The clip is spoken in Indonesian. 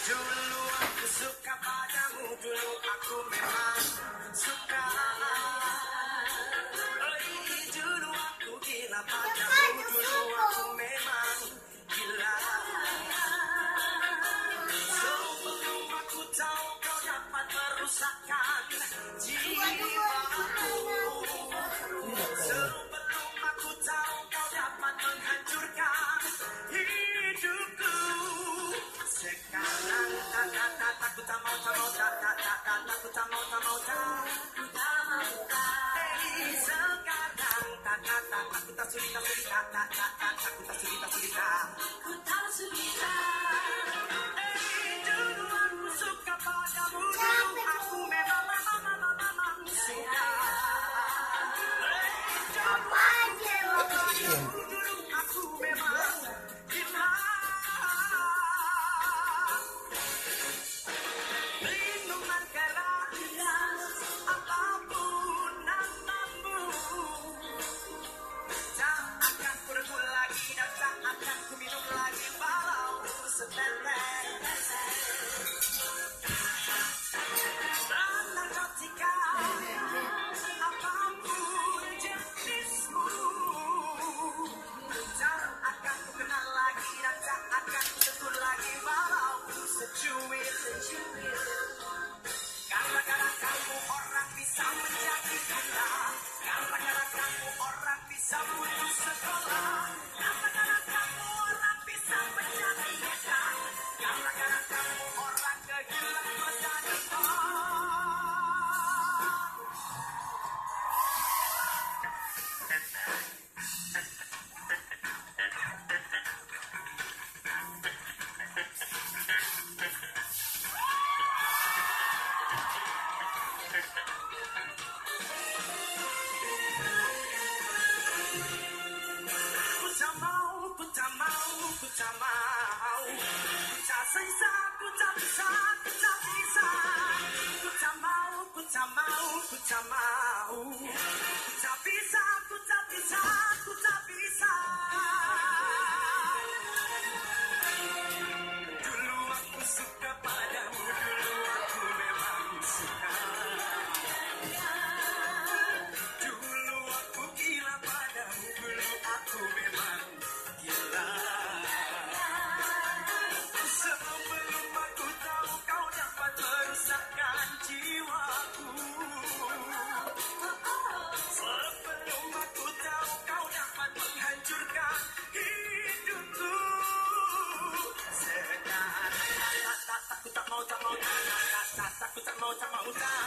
Dulu aku suka padamu, dulu aku memang suka. sekarang tak tak tak aku tak cerita cerita tak tak tak aku tak cerita cerita aku tak cerita time your mind. out a mountain.